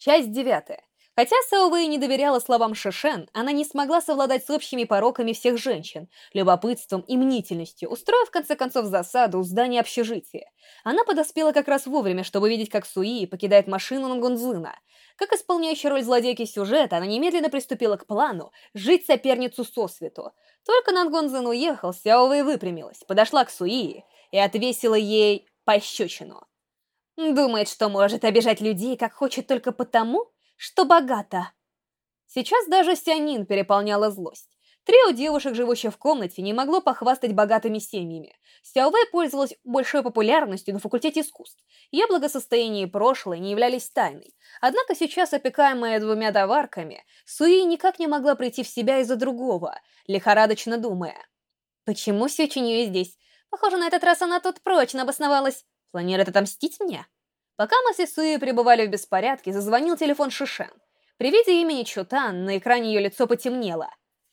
Часть девятая. Хотя Саовэй не доверяла словам Шишен, она не смогла совладать с общими пороками всех женщин, любопытством и мнительностью, устроив в конце концов засаду у здания общежития. Она подоспела как раз вовремя, чтобы видеть, как Суи покидает машину Нангунзына. Как исполняющая роль злодейки сюжета, она немедленно приступила к плану жить соперницу сосвету. Только Нангунзын уехал, Сяовэй выпрямилась, подошла к Суи и отвесила ей пощечину. Думает, что может обижать людей, как хочет только потому, что богата. Сейчас даже Сянин переполняла злость. Трио девушек, живущих в комнате, не могло похвастать богатыми семьями. Сяовэй пользовалась большой популярностью на факультете искусств. Ее благосостояние и прошлое не являлись тайной. Однако сейчас, опекаемая двумя товарками, Суи никак не могла прийти в себя из-за другого, лихорадочно думая. «Почему Сючинью здесь? Похоже, на этот раз она тут прочно обосновалась. Планирует отомстить мне? Пока мы с Исуи пребывали в беспорядке, зазвонил телефон Шишен. При виде имени Чутан на экране ее лицо потемнело.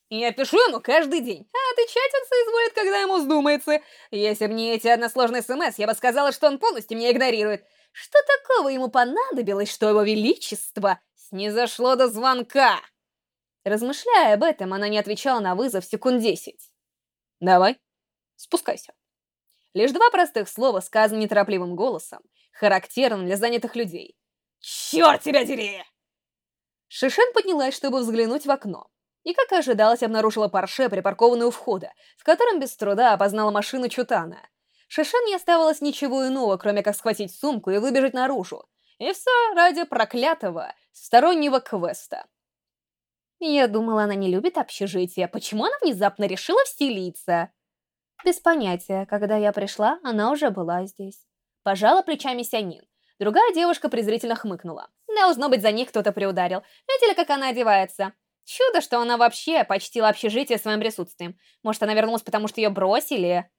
«Я пишу ему каждый день, а отвечать он соизволит, когда ему вздумается. Если бы не эти односложные СМС, я бы сказала, что он полностью меня игнорирует. Что такого ему понадобилось, что его величество снизошло до звонка?» Размышляя об этом, она не отвечала на вызов секунд десять. «Давай, спускайся». Лишь два простых слова, сказаны неторопливым голосом, характерным для занятых людей. «Черт тебя дери!» Шишен поднялась, чтобы взглянуть в окно. И, как и ожидалось, обнаружила Порше, припаркованную у входа, в котором без труда опознала машину Чутана. Шишен не оставалось ничего иного, кроме как схватить сумку и выбежать наружу. И все ради проклятого, стороннего квеста. Я думала, она не любит общежитие. Почему она внезапно решила вселиться? Без понятия. Когда я пришла, она уже была здесь. Пожала плечами Сянин. Другая девушка презрительно хмыкнула. Должно быть, за них кто-то приударил. Видели, как она одевается? Чудо, что она вообще почтила общежитие своим присутствием. Может, она вернулась, потому что ее бросили?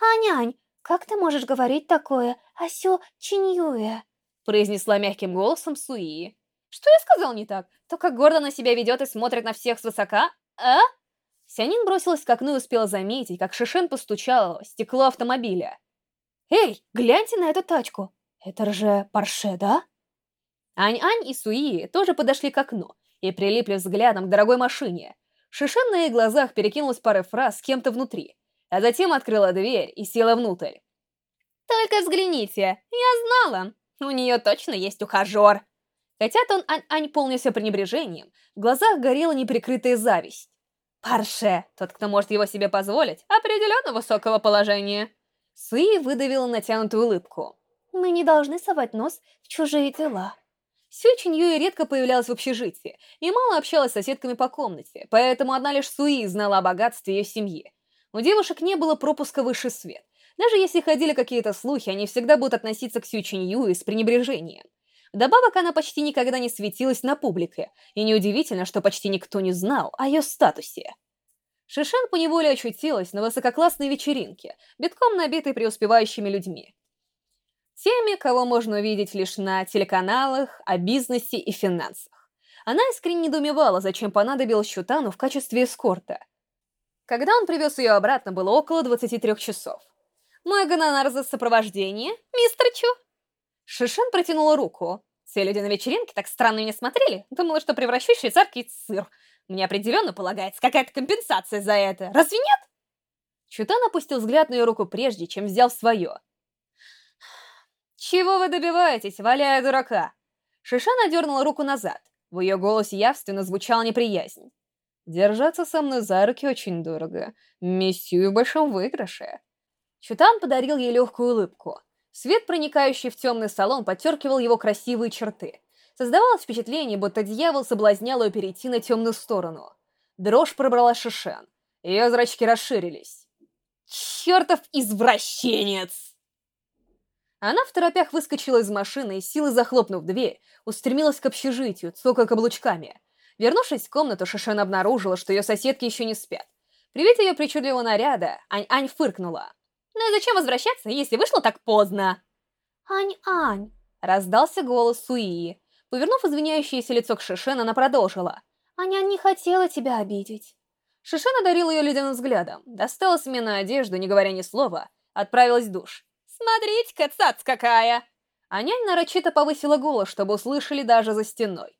«Анянь, как ты можешь говорить такое о Сю Чиньюэ?» произнесла мягким голосом Суи. «Что я сказал не так? То, как гордо она себя ведет и смотрит на всех свысока? А?» Сянин бросилась к окну и успела заметить, как Шишен постучала в стекло автомобиля. «Эй, гляньте на эту тачку! Это же Порше, да?» Ань-Ань и Суи тоже подошли к окну и прилипли взглядом к дорогой машине. Шишен на их глазах перекинулась парой фраз с кем-то внутри, а затем открыла дверь и села внутрь. «Только взгляните, я знала, у нее точно есть ухажер!» Хотя он Ань-Ань полнился пренебрежением, в глазах горела неприкрытая зависть. Парше, тот, кто может его себе позволить, определенно высокого положения. Суи выдавила натянутую улыбку. Мы не должны совать нос в чужие дела. Сю Чиньюи редко появлялась в общежитии и мало общалась с соседками по комнате, поэтому одна лишь Суи знала о богатстве ее семьи. У девушек не было пропуска высший свет. Даже если ходили какие-то слухи, они всегда будут относиться к Сю Чиньюи с пренебрежением. Вдобавок, она почти никогда не светилась на публике, и неудивительно, что почти никто не знал о ее статусе. Шишен поневоле очутилась на высококлассной вечеринке, битком набитой преуспевающими людьми. Теми, кого можно увидеть лишь на телеканалах, о бизнесе и финансах. Она искренне недоумевала, зачем понадобилось Щутану в качестве эскорта. Когда он привез ее обратно, было около 23 часов. «Мой гонорар за сопровождение, мистер Чу?» Шишен протянула руку. Все люди на вечеринке так странно меня смотрели. Думала, что превращу швейцарский сыр. Мне определенно полагается какая-то компенсация за это. Разве нет? Чутан опустил взгляд на ее руку прежде, чем взял свое. «Чего вы добиваетесь, валяя дурака?» Шишан одернула руку назад. В ее голосе явственно звучала неприязнь. «Держаться со мной за руки очень дорого. Миссию в большом выигрыше». Чутан подарил ей легкую улыбку. Свет, проникающий в темный салон, подчеркивал его красивые черты. Создавалось впечатление, будто дьявол соблазнял ее перейти на темную сторону. Дрожь пробрала Шишен. Ее зрачки расширились. «Чертов извращенец!» Она в торопях выскочила из машины и, силой захлопнув дверь, устремилась к общежитию, цокая каблучками. Вернувшись в комнату, Шишен обнаружила, что ее соседки еще не спят. При виде ее причудливого наряда, Ань-Ань фыркнула. «Ну и зачем возвращаться, если вышло так поздно?» «Ань-Ань!» — раздался голос Суии. Повернув извиняющееся лицо к Шишен, она продолжила. «Аня не хотела тебя обидеть». Шишен одарил ее ледяным взглядом, достала сменную одежду, не говоря ни слова, отправилась в душ. «Смотрите-ка, цац какая!» А нянь нарочито повысила голос, чтобы услышали даже за стеной.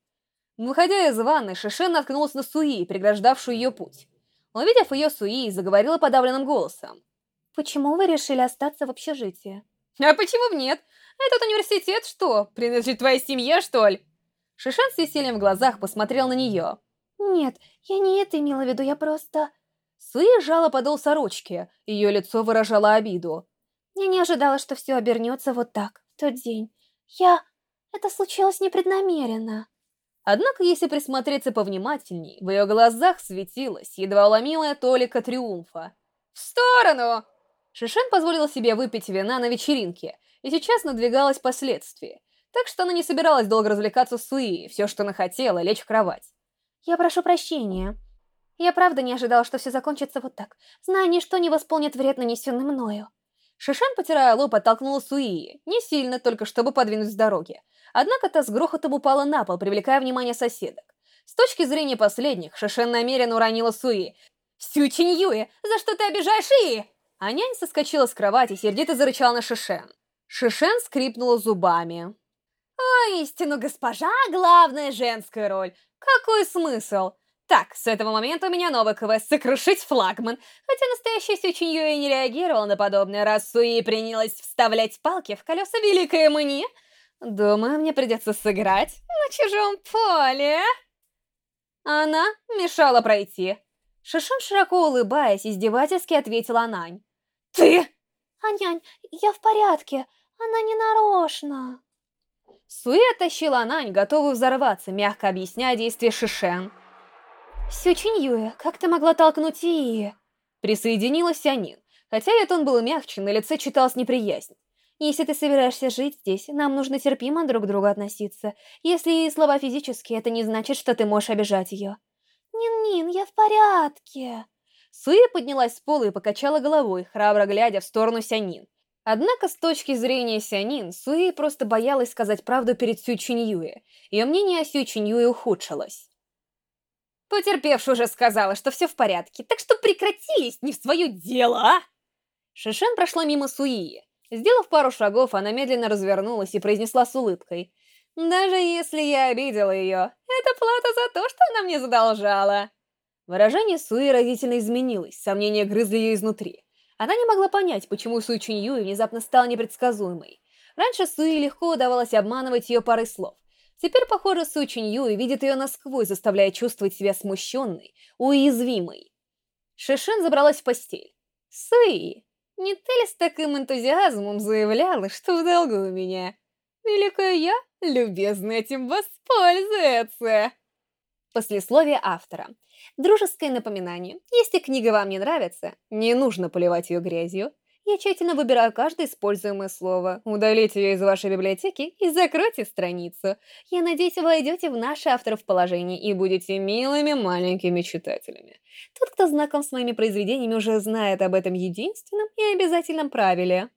Выходя из ванны, Шишен наткнулась на Суи, преграждавшую ее путь. Увидев ее, Суи заговорила подавленным голосом. «Почему вы решили остаться в общежитии?» «А почему нет? Этот университет что, принадлежит твоей семье, что ли?» Шишен с весельем в глазах посмотрел на нее. «Нет, я не это имела в виду, я просто...» Суи сжала подол сорочки, ее лицо выражало обиду. «Я не ожидала, что все обернется вот так, в тот день. Я... Это случилось непреднамеренно». Однако, если присмотреться повнимательней, в ее глазах светилась едва уломимая толика триумфа. «В сторону!» Шишен позволила себе выпить вина на вечеринке, и сейчас надвигалось последствие. Так что она не собиралась долго развлекаться с Суи, все, что она хотела, лечь в кровать. «Я прошу прощения. Я правда не ожидала, что все закончится вот так, зная, ничто не восполнит вред, нанесенный мною». Шишен, потирая лоб, оттолкнула Суи, не сильно, только чтобы подвинуть с дороги. Однако та с грохотом упала на пол, привлекая внимание соседок. С точки зрения последних, Шишен намеренно уронила Суи. «Сю Чиньюэ, за что ты обижаешь И?» А нянь соскочила с кровати, сердито зарычала на Шишен. Шишен скрипнула зубами. «О, истину, госпожа, главная женская роль. Какой смысл? Так, с этого момента у меня новый квест «Сокрушить флагман». Хотя настоящая Сючинь Юэ не реагировала на подобное, раз Суи принялась вставлять палки в колеса великой мне. Думаю, мне придется сыграть на чужом поле. Она мешала пройти. Шишон, широко улыбаясь, издевательски ответила Анань. «Ты?» «Анянь, я в порядке. Она не нарочно». Суи оттащила Анань, готовую взорваться, мягко объясняя действия Шишен. «Сючинь Юэ, как ты могла толкнуть Ии?» Присоединилась Анин, хотя ее тон был мягче, на лице читалась неприязнь. «Если ты собираешься жить здесь, нам нужно терпимо друг к другу относиться. Если ей слова физические, это не значит, что ты можешь обижать ее». «Нин-Нин, я в порядке!» Суи поднялась с пола и покачала головой, храбро глядя в сторону Сянин. Однако, с точки зрения Сянин, Суи просто боялась сказать правду перед Сю Чиньюэ. Ее мнение о Сю Чиньюэ ухудшилось. Потерпевшая уже сказала, что все в порядке, так что прекратились не в свое дело, а? Шишен прошла мимо Суи. Сделав пару шагов, она медленно развернулась и произнесла с улыбкой. «Даже если я обидела ее, это плата за то, что она мне задолжала». Выражение Суи разительно изменилось, сомнения грызли ее изнутри. Она не могла понять, почему Суи Юй внезапно стала непредсказуемой. Раньше Суи легко удавалось обманывать ее парой слов. Теперь, похоже, Суи Юй видит ее насквозь, заставляя чувствовать себя смущенной, уязвимой. Шишин забралась в постель. «Суи, не ты ли с таким энтузиазмом заявляла, что в долгу у меня? Великая я, любезно этим воспользуется!» Послесловие автора. Дружеское напоминание. Если книга вам не нравится, не нужно поливать ее грязью. Я тщательно выбираю каждое используемое слово. Удалите ее из вашей библиотеки и закройте страницу. Я надеюсь, вы войдете в наше авторов положение и будете милыми маленькими читателями. Тот, кто знаком с моими произведениями, уже знает об этом единственном и обязательном правиле.